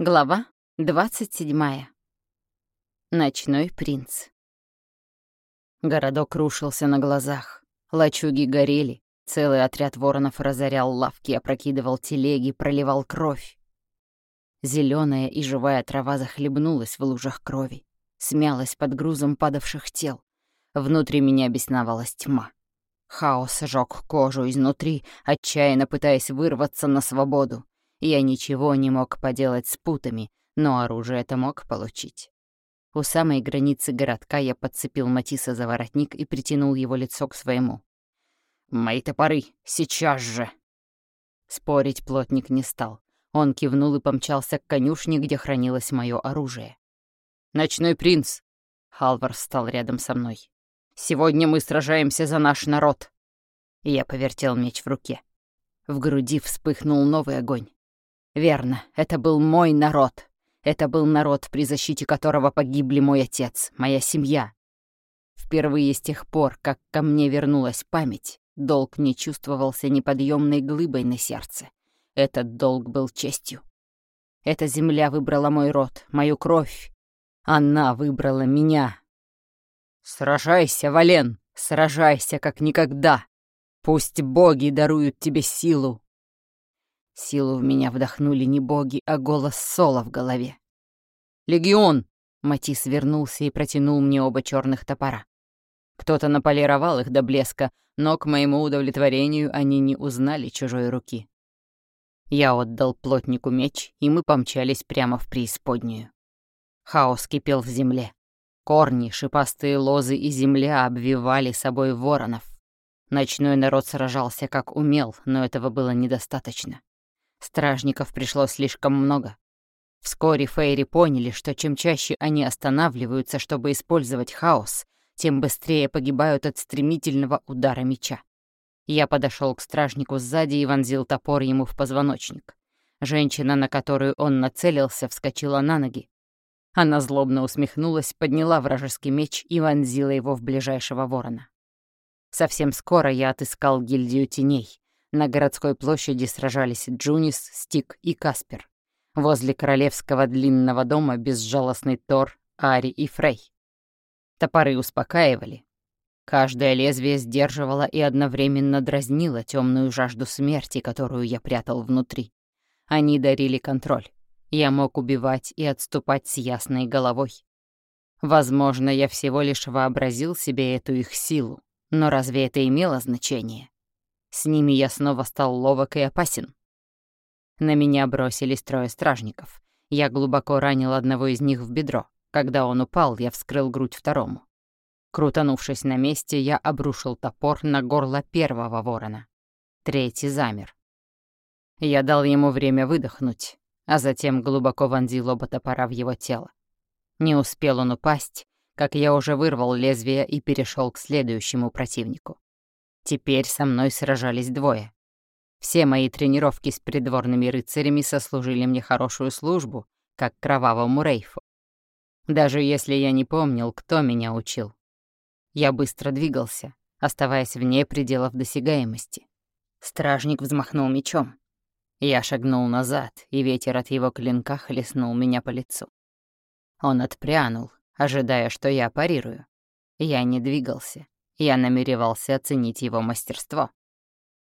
Глава 27. Ночной принц. Городок рушился на глазах. Лачуги горели. Целый отряд воронов разорял лавки, опрокидывал телеги, проливал кровь. Зеленая и живая трава захлебнулась в лужах крови, смялась под грузом падавших тел. Внутри меня бесновалась тьма. Хаос жёг кожу изнутри, отчаянно пытаясь вырваться на свободу. Я ничего не мог поделать с путами, но оружие это мог получить. У самой границы городка я подцепил Матисса за воротник и притянул его лицо к своему. «Мои топоры! Сейчас же!» Спорить плотник не стал. Он кивнул и помчался к конюшне, где хранилось мое оружие. «Ночной принц!» Халвар встал рядом со мной. «Сегодня мы сражаемся за наш народ!» Я повертел меч в руке. В груди вспыхнул новый огонь. Верно, это был мой народ. Это был народ, при защите которого погибли мой отец, моя семья. Впервые с тех пор, как ко мне вернулась память, долг не чувствовался неподъемной глыбой на сердце. Этот долг был честью. Эта земля выбрала мой род, мою кровь. Она выбрала меня. Сражайся, Вален, сражайся, как никогда. Пусть боги даруют тебе силу, Силу в меня вдохнули не боги, а голос Сола в голове. «Легион!» — Матис вернулся и протянул мне оба черных топора. Кто-то наполировал их до блеска, но, к моему удовлетворению, они не узнали чужой руки. Я отдал плотнику меч, и мы помчались прямо в преисподнюю. Хаос кипел в земле. Корни, шипастые лозы и земля обвивали собой воронов. Ночной народ сражался как умел, но этого было недостаточно. Стражников пришло слишком много. Вскоре Фейри поняли, что чем чаще они останавливаются, чтобы использовать хаос, тем быстрее погибают от стремительного удара меча. Я подошел к стражнику сзади и вонзил топор ему в позвоночник. Женщина, на которую он нацелился, вскочила на ноги. Она злобно усмехнулась, подняла вражеский меч и вонзила его в ближайшего ворона. Совсем скоро я отыскал гильдию теней, на городской площади сражались Джунис, Стик и Каспер. Возле королевского длинного дома безжалостный Тор, Ари и Фрей. Топоры успокаивали. Каждое лезвие сдерживало и одновременно дразнило темную жажду смерти, которую я прятал внутри. Они дарили контроль. Я мог убивать и отступать с ясной головой. Возможно, я всего лишь вообразил себе эту их силу, но разве это имело значение? С ними я снова стал ловок и опасен. На меня бросились трое стражников. Я глубоко ранил одного из них в бедро. Когда он упал, я вскрыл грудь второму. Крутанувшись на месте, я обрушил топор на горло первого ворона. Третий замер. Я дал ему время выдохнуть, а затем глубоко вонзил оба топора в его тело. Не успел он упасть, как я уже вырвал лезвие и перешел к следующему противнику. Теперь со мной сражались двое. Все мои тренировки с придворными рыцарями сослужили мне хорошую службу, как кровавому рейфу. Даже если я не помнил, кто меня учил. Я быстро двигался, оставаясь вне пределов досягаемости. Стражник взмахнул мечом. Я шагнул назад, и ветер от его клинка хлестнул меня по лицу. Он отпрянул, ожидая, что я парирую. Я не двигался, я намеревался оценить его мастерство.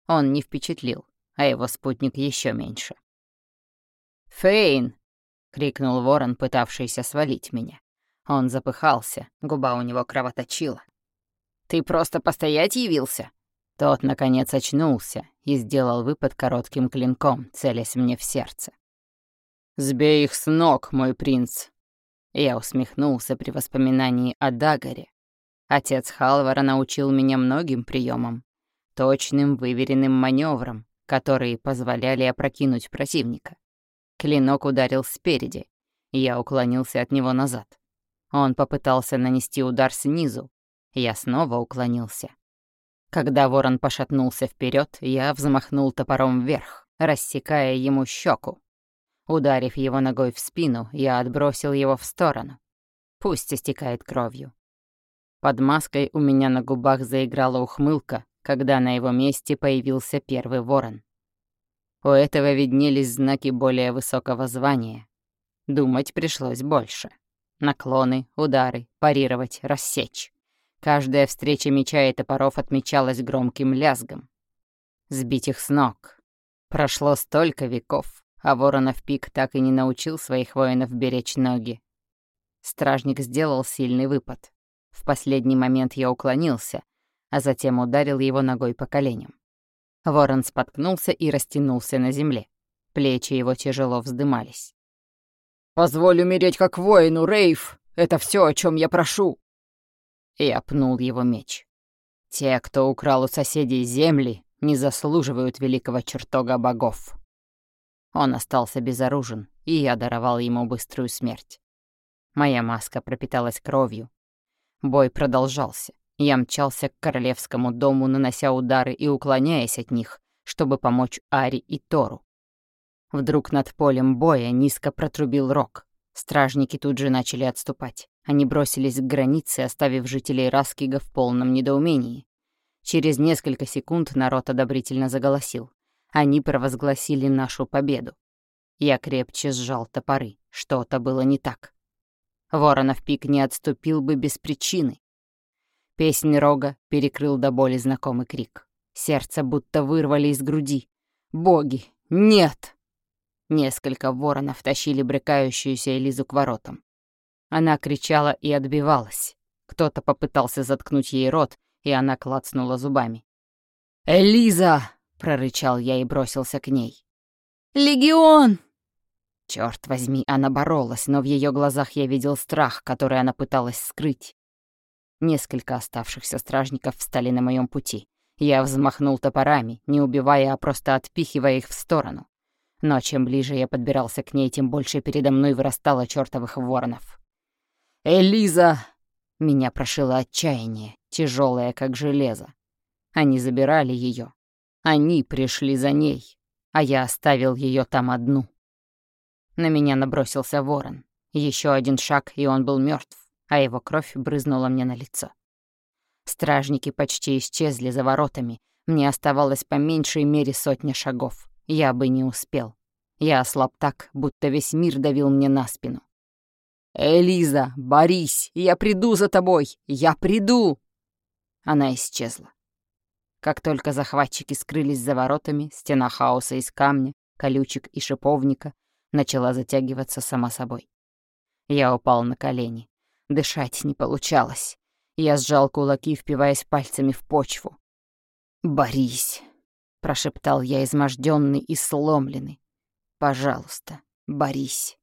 Он не впечатлил, а его спутник еще меньше. «Фейн!» — крикнул ворон, пытавшийся свалить меня. Он запыхался, губа у него кровоточила. «Ты просто постоять явился?» Тот, наконец, очнулся и сделал выпад коротким клинком, целясь мне в сердце. «Сбей их с ног, мой принц!» Я усмехнулся при воспоминании о Дагаре, Отец Халвара научил меня многим приемам, точным выверенным маневрам, которые позволяли опрокинуть противника. Клинок ударил спереди, я уклонился от него назад. Он попытался нанести удар снизу, я снова уклонился. Когда ворон пошатнулся вперед, я взмахнул топором вверх, рассекая ему щеку. Ударив его ногой в спину, я отбросил его в сторону. Пусть истекает кровью. Под маской у меня на губах заиграла ухмылка, когда на его месте появился первый ворон. У этого виднелись знаки более высокого звания. Думать пришлось больше. Наклоны, удары, парировать, рассечь. Каждая встреча меча и топоров отмечалась громким лязгом. Сбить их с ног. Прошло столько веков, а Воронов Пик так и не научил своих воинов беречь ноги. Стражник сделал сильный выпад. В последний момент я уклонился, а затем ударил его ногой по коленям. Ворон споткнулся и растянулся на земле. Плечи его тяжело вздымались. «Позволь умереть как воину, Рейв! Это все, о чем я прошу!» Я пнул его меч. «Те, кто украл у соседей земли, не заслуживают великого чертога богов». Он остался безоружен, и я даровал ему быструю смерть. Моя маска пропиталась кровью. Бой продолжался. Я мчался к королевскому дому, нанося удары и уклоняясь от них, чтобы помочь Ари и Тору. Вдруг над полем боя низко протрубил рог. Стражники тут же начали отступать. Они бросились к границе, оставив жителей Раскига в полном недоумении. Через несколько секунд народ одобрительно заголосил. Они провозгласили нашу победу. Я крепче сжал топоры. Что-то было не так. Воронов пик не отступил бы без причины. Песнь рога перекрыл до боли знакомый крик. Сердце будто вырвали из груди. «Боги! Нет!» Несколько воронов тащили брыкающуюся Элизу к воротам. Она кричала и отбивалась. Кто-то попытался заткнуть ей рот, и она клацнула зубами. «Элиза!» — прорычал я и бросился к ней. «Легион!» Черт возьми, она боролась, но в ее глазах я видел страх, который она пыталась скрыть. Несколько оставшихся стражников встали на моем пути. Я взмахнул топорами, не убивая, а просто отпихивая их в сторону. Но чем ближе я подбирался к ней, тем больше передо мной вырастало чертовых воронов. «Элиза!» Меня прошило отчаяние, тяжелое как железо. Они забирали ее. Они пришли за ней, а я оставил ее там одну. На меня набросился ворон. Еще один шаг, и он был мертв а его кровь брызнула мне на лицо. Стражники почти исчезли за воротами. Мне оставалось по меньшей мере сотня шагов. Я бы не успел. Я ослаб так, будто весь мир давил мне на спину. «Элиза, борись! Я приду за тобой! Я приду!» Она исчезла. Как только захватчики скрылись за воротами, стена хаоса из камня, колючек и шиповника начала затягиваться сама собой. Я упал на колени. Дышать не получалось. Я сжал кулаки, впиваясь пальцами в почву. «Борись», — прошептал я, измождённый и сломленный. «Пожалуйста, борись».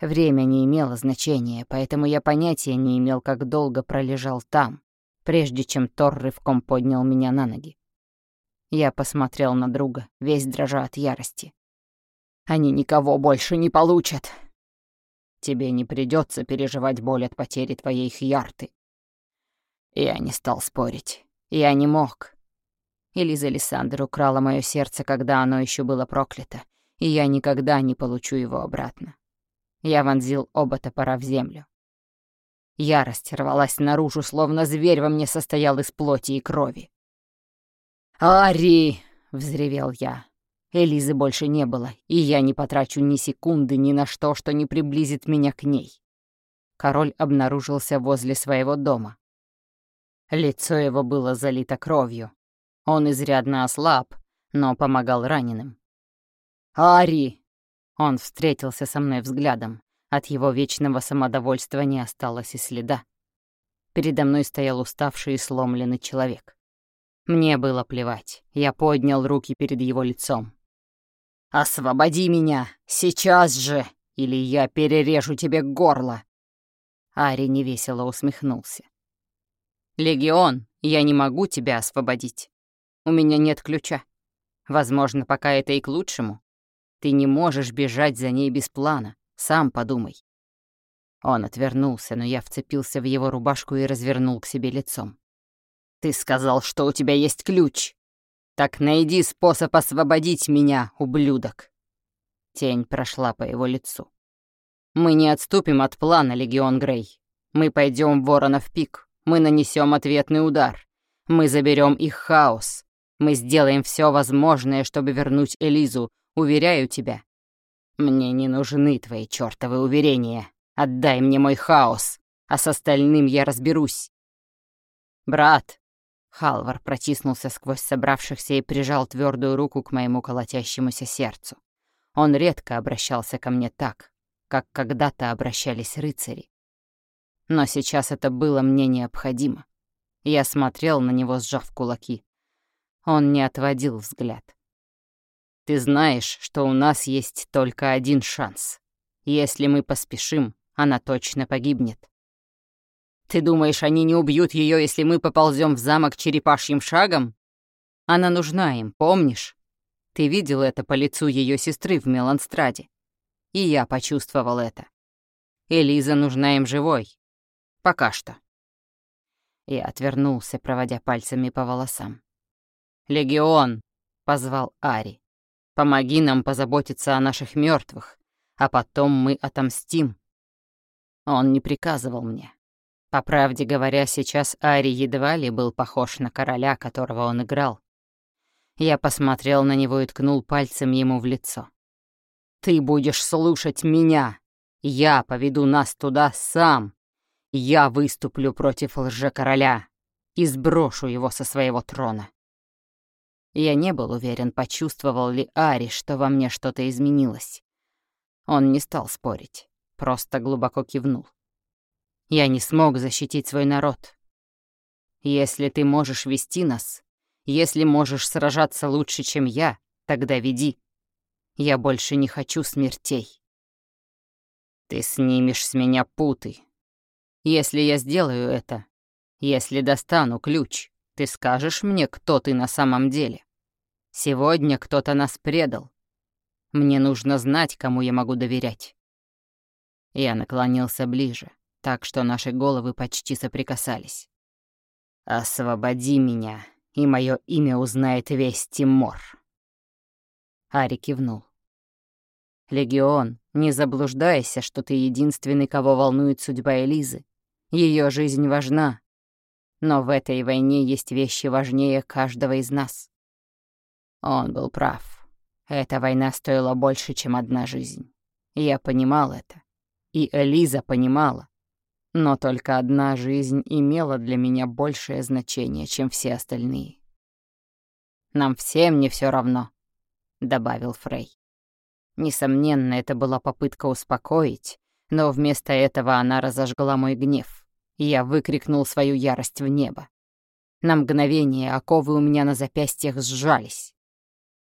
Время не имело значения, поэтому я понятия не имел, как долго пролежал там, прежде чем Тор рывком поднял меня на ноги. Я посмотрел на друга, весь дрожа от ярости. «Они никого больше не получат!» Тебе не придется переживать боль от потери твоей хьярты. Я не стал спорить. Я не мог. Элиза Лиссандр украла мое сердце, когда оно еще было проклято, и я никогда не получу его обратно. Я вонзил оба топора в землю. Ярость рвалась наружу, словно зверь во мне состоял из плоти и крови. «Ари!» — взревел я. Элизы больше не было, и я не потрачу ни секунды ни на что, что не приблизит меня к ней. Король обнаружился возле своего дома. Лицо его было залито кровью. Он изрядно ослаб, но помогал раненым. «Ари!» Он встретился со мной взглядом. От его вечного самодовольства не осталось и следа. Передо мной стоял уставший и сломленный человек. Мне было плевать. Я поднял руки перед его лицом. «Освободи меня! Сейчас же! Или я перережу тебе горло!» Ари невесело усмехнулся. «Легион, я не могу тебя освободить. У меня нет ключа. Возможно, пока это и к лучшему. Ты не можешь бежать за ней без плана. Сам подумай». Он отвернулся, но я вцепился в его рубашку и развернул к себе лицом. «Ты сказал, что у тебя есть ключ!» Так найди способ освободить меня, ублюдок. Тень прошла по его лицу. Мы не отступим от плана, Легион Грей. Мы пойдем в Воронов пик. Мы нанесем ответный удар. Мы заберем их хаос. Мы сделаем все возможное, чтобы вернуть Элизу, уверяю тебя. Мне не нужны твои чёртовы уверения. Отдай мне мой хаос, а с остальным я разберусь. Брат, Халвар протиснулся сквозь собравшихся и прижал твердую руку к моему колотящемуся сердцу. Он редко обращался ко мне так, как когда-то обращались рыцари. Но сейчас это было мне необходимо. Я смотрел на него, сжав кулаки. Он не отводил взгляд. «Ты знаешь, что у нас есть только один шанс. Если мы поспешим, она точно погибнет. Ты думаешь, они не убьют ее, если мы поползем в замок черепашьим шагом? Она нужна им, помнишь? Ты видел это по лицу ее сестры в Меланстраде. И я почувствовал это. Элиза нужна им живой. Пока что. Я отвернулся, проводя пальцами по волосам. «Легион!» — позвал Ари. «Помоги нам позаботиться о наших мертвых, а потом мы отомстим». Он не приказывал мне. По правде говоря, сейчас Ари едва ли был похож на короля, которого он играл. Я посмотрел на него и ткнул пальцем ему в лицо. «Ты будешь слушать меня! Я поведу нас туда сам! Я выступлю против лже-короля и сброшу его со своего трона!» Я не был уверен, почувствовал ли Ари, что во мне что-то изменилось. Он не стал спорить, просто глубоко кивнул. Я не смог защитить свой народ. Если ты можешь вести нас, если можешь сражаться лучше, чем я, тогда веди. Я больше не хочу смертей. Ты снимешь с меня путы. Если я сделаю это, если достану ключ, ты скажешь мне, кто ты на самом деле. Сегодня кто-то нас предал. Мне нужно знать, кому я могу доверять. Я наклонился ближе так что наши головы почти соприкасались. «Освободи меня, и мое имя узнает весь Тимор». Ари кивнул. «Легион, не заблуждайся, что ты единственный, кого волнует судьба Элизы. Ее жизнь важна. Но в этой войне есть вещи важнее каждого из нас». Он был прав. Эта война стоила больше, чем одна жизнь. Я понимал это. И Элиза понимала. Но только одна жизнь имела для меня большее значение, чем все остальные. «Нам всем не все равно», — добавил Фрей. Несомненно, это была попытка успокоить, но вместо этого она разожгла мой гнев. Я выкрикнул свою ярость в небо. На мгновение оковы у меня на запястьях сжались.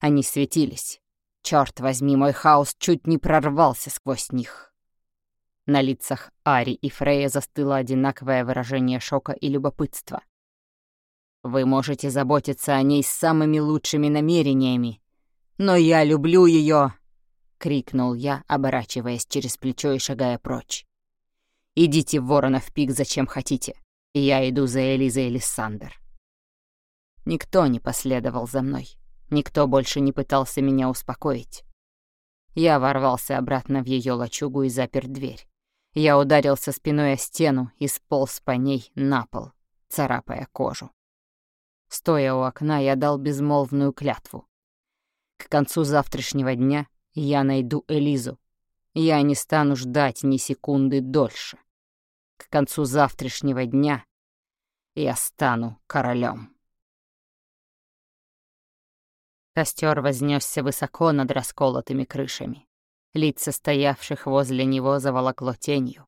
Они светились. Черт возьми, мой хаос чуть не прорвался сквозь них. На лицах Ари и Фрея застыло одинаковое выражение шока и любопытства. «Вы можете заботиться о ней с самыми лучшими намерениями, но я люблю ее!» — крикнул я, оборачиваясь через плечо и шагая прочь. «Идите в Воронов пик зачем хотите. Я иду за Элизой Элисандр». Никто не последовал за мной. Никто больше не пытался меня успокоить. Я ворвался обратно в ее лачугу и запер дверь. Я ударился спиной о стену и сполз по ней на пол, царапая кожу. Стоя у окна, я дал безмолвную клятву. К концу завтрашнего дня я найду Элизу. Я не стану ждать ни секунды дольше. К концу завтрашнего дня я стану королем. Костер вознесся высоко над расколотыми крышами. Лица стоявших возле него заволокло тенью.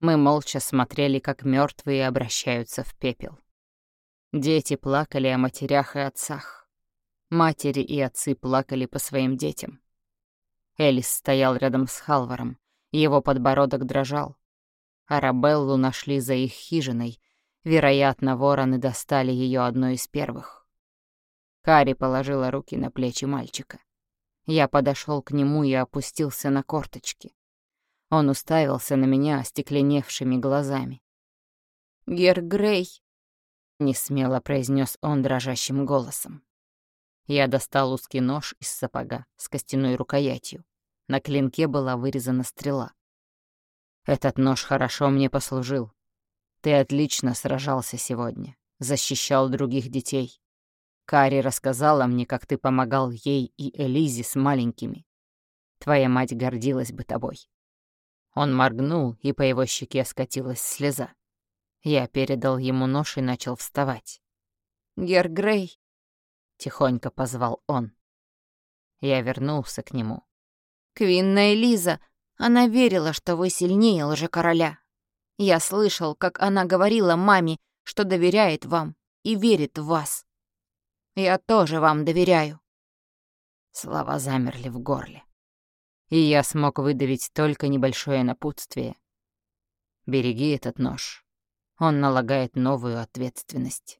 Мы молча смотрели, как мертвые обращаются в пепел. Дети плакали о матерях и отцах. Матери и отцы плакали по своим детям. Элис стоял рядом с Халваром, его подбородок дрожал. Арабеллу нашли за их хижиной, вероятно, вороны достали ее одной из первых. Кари положила руки на плечи мальчика. Я подошел к нему и опустился на корточки. Он уставился на меня остекленевшими глазами. «Гер Грей», — несмело произнес он дрожащим голосом. Я достал узкий нож из сапога с костяной рукоятью. На клинке была вырезана стрела. «Этот нож хорошо мне послужил. Ты отлично сражался сегодня, защищал других детей. Кари рассказала мне, как ты помогал ей и Элизе с маленькими. Твоя мать гордилась бы тобой». Он моргнул, и по его щеке скатилась слеза. Я передал ему нож и начал вставать. «Гер Грей!» — тихонько позвал он. Я вернулся к нему. «Квинна Элиза, она верила, что вы сильнее лжекороля. Я слышал, как она говорила маме, что доверяет вам и верит в вас. Я тоже вам доверяю». Слова замерли в горле. И я смог выдавить только небольшое напутствие. «Береги этот нож. Он налагает новую ответственность».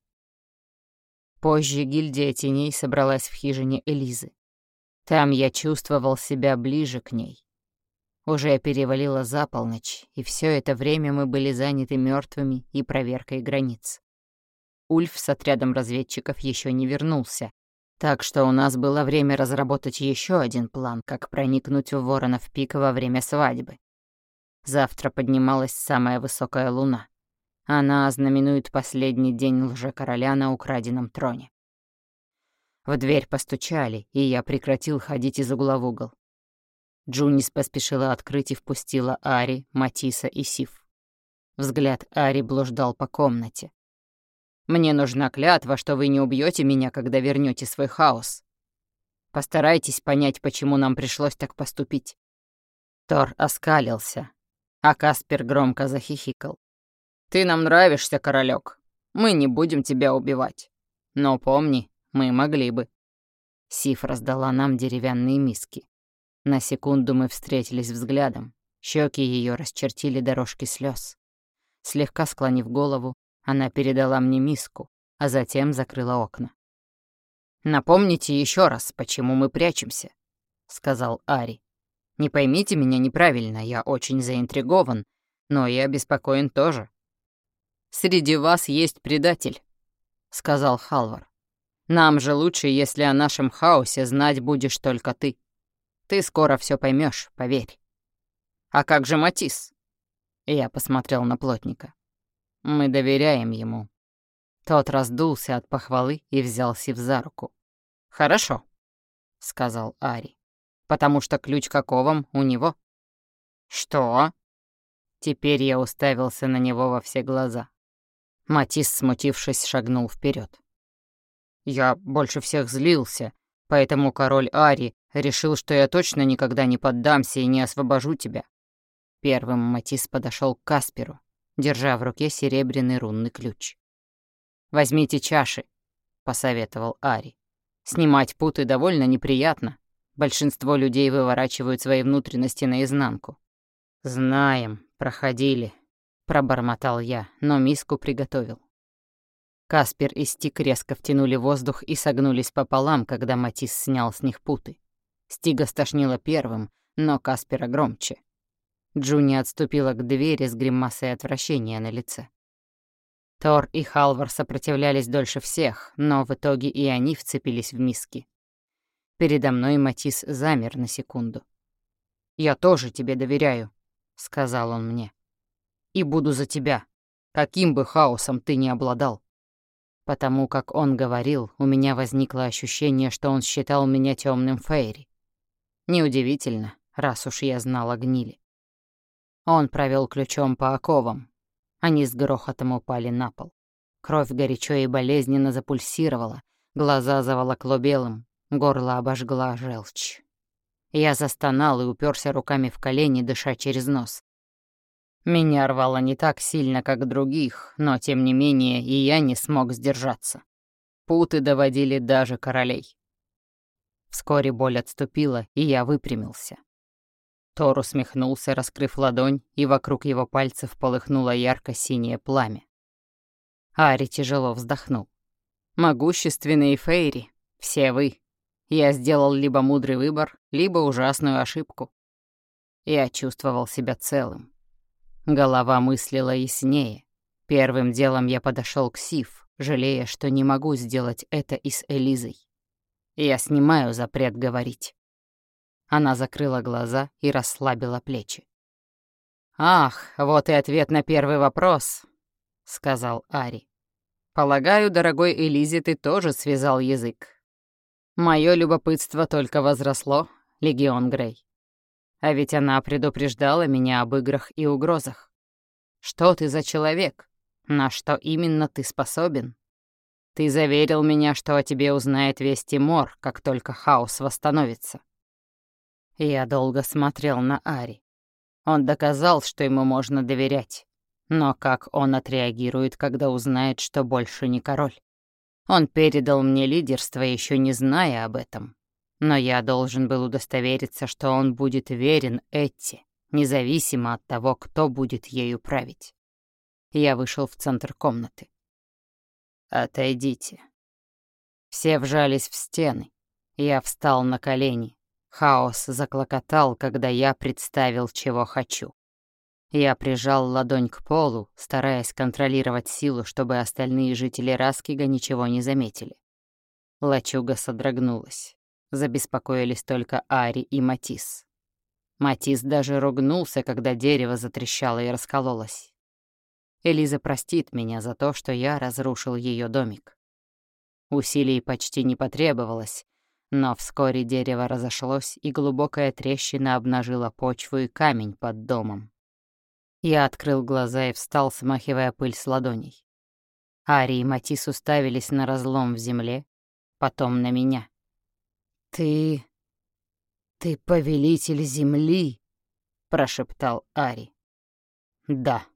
Позже гильдия теней собралась в хижине Элизы. Там я чувствовал себя ближе к ней. Уже перевалило за полночь, и все это время мы были заняты мертвыми и проверкой границ. Ульф с отрядом разведчиков еще не вернулся, так что у нас было время разработать еще один план, как проникнуть в Воронов пик во время свадьбы. Завтра поднималась самая высокая луна. Она ознаменует последний день лже-короля на украденном троне. В дверь постучали, и я прекратил ходить из угла в угол. Джунис поспешила открыть и впустила Ари, Матиса и Сив. Взгляд Ари блуждал по комнате. «Мне нужна клятва, что вы не убьете меня, когда вернете свой хаос. Постарайтесь понять, почему нам пришлось так поступить». Тор оскалился, а Каспер громко захихикал. Ты нам нравишься, королек. Мы не будем тебя убивать. Но помни, мы могли бы». Сиф раздала нам деревянные миски. На секунду мы встретились взглядом. Щеки ее расчертили дорожки слез. Слегка склонив голову, она передала мне миску, а затем закрыла окна. «Напомните еще раз, почему мы прячемся», — сказал Ари. «Не поймите меня неправильно, я очень заинтригован, но я обеспокоен тоже. «Среди вас есть предатель», — сказал Халвар. «Нам же лучше, если о нашем хаосе знать будешь только ты. Ты скоро все поймешь, поверь». «А как же Матис?» Я посмотрел на плотника. «Мы доверяем ему». Тот раздулся от похвалы и взял Сив за руку. «Хорошо», — сказал Ари. «Потому что ключ к оковам у него». «Что?» Теперь я уставился на него во все глаза. Матис, смутившись, шагнул вперед. «Я больше всех злился, поэтому король Ари решил, что я точно никогда не поддамся и не освобожу тебя». Первым Матис подошел к Касперу, держа в руке серебряный рунный ключ. «Возьмите чаши», — посоветовал Ари. «Снимать путы довольно неприятно. Большинство людей выворачивают свои внутренности наизнанку». «Знаем, проходили», Пробормотал я, но миску приготовил. Каспер и Стик резко втянули воздух и согнулись пополам, когда Матис снял с них путы. Стига стошнило первым, но Каспера громче. Джуни отступила к двери с гримасой отвращения на лице. Тор и Халвар сопротивлялись дольше всех, но в итоге и они вцепились в миски. Передо мной Матис замер на секунду. «Я тоже тебе доверяю», — сказал он мне и буду за тебя, каким бы хаосом ты ни обладал. Потому как он говорил, у меня возникло ощущение, что он считал меня темным Фейри. Неудивительно, раз уж я знала гнили. Он провел ключом по оковам. Они с грохотом упали на пол. Кровь горячо и болезненно запульсировала, глаза заволокло белым, горло обожгла желчь. Я застонал и уперся руками в колени, дыша через нос. Меня рвало не так сильно, как других, но тем не менее и я не смог сдержаться. Путы доводили даже королей. Вскоре боль отступила, и я выпрямился. Тор усмехнулся, раскрыв ладонь, и вокруг его пальцев полыхнуло ярко-синее пламя. Ари тяжело вздохнул. «Могущественные Фейри, все вы. Я сделал либо мудрый выбор, либо ужасную ошибку. Я чувствовал себя целым, Голова мыслила яснее. Первым делом я подошел к Сив, жалея, что не могу сделать это и с Элизой. Я снимаю запрет говорить. Она закрыла глаза и расслабила плечи. «Ах, вот и ответ на первый вопрос», — сказал Ари. «Полагаю, дорогой Элизе, ты тоже связал язык. Мое любопытство только возросло, Легион Грей. А ведь она предупреждала меня об играх и угрозах. Что ты за человек? На что именно ты способен? Ты заверил меня, что о тебе узнает весь Тимор, как только хаос восстановится. Я долго смотрел на Ари. Он доказал, что ему можно доверять. Но как он отреагирует, когда узнает, что больше не король? Он передал мне лидерство, еще не зная об этом. Но я должен был удостовериться, что он будет верен Этти, независимо от того, кто будет ею править. Я вышел в центр комнаты. «Отойдите». Все вжались в стены. Я встал на колени. Хаос заклокотал, когда я представил, чего хочу. Я прижал ладонь к полу, стараясь контролировать силу, чтобы остальные жители Раскига ничего не заметили. Лачуга содрогнулась. Забеспокоились только Ари и Матис. Матис даже ругнулся, когда дерево затрещало и раскололось. Элиза простит меня за то, что я разрушил ее домик. Усилий почти не потребовалось, но вскоре дерево разошлось, и глубокая трещина обнажила почву и камень под домом. Я открыл глаза и встал, смахивая пыль с ладоней. Ари и Матис уставились на разлом в земле, потом на меня. «Ты... ты повелитель земли?» — прошептал Ари. «Да».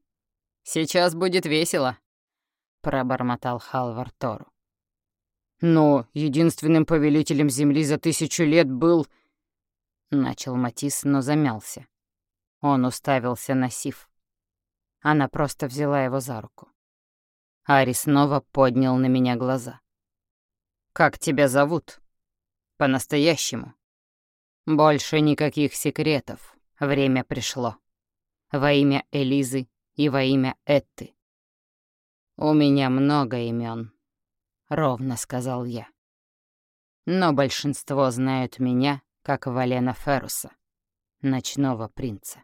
Сейчас будет весело», — пробормотал Халвар Тору. «Но единственным повелителем Земли за тысячу лет был...» Начал Матис, но замялся. Он уставился на Сив. Она просто взяла его за руку. Ари снова поднял на меня глаза. «Как тебя зовут?» «По-настоящему». «Больше никаких секретов. Время пришло. Во имя Элизы и во имя Этты. «У меня много имен, ровно сказал я. «Но большинство знают меня как Валена Феруса, ночного принца».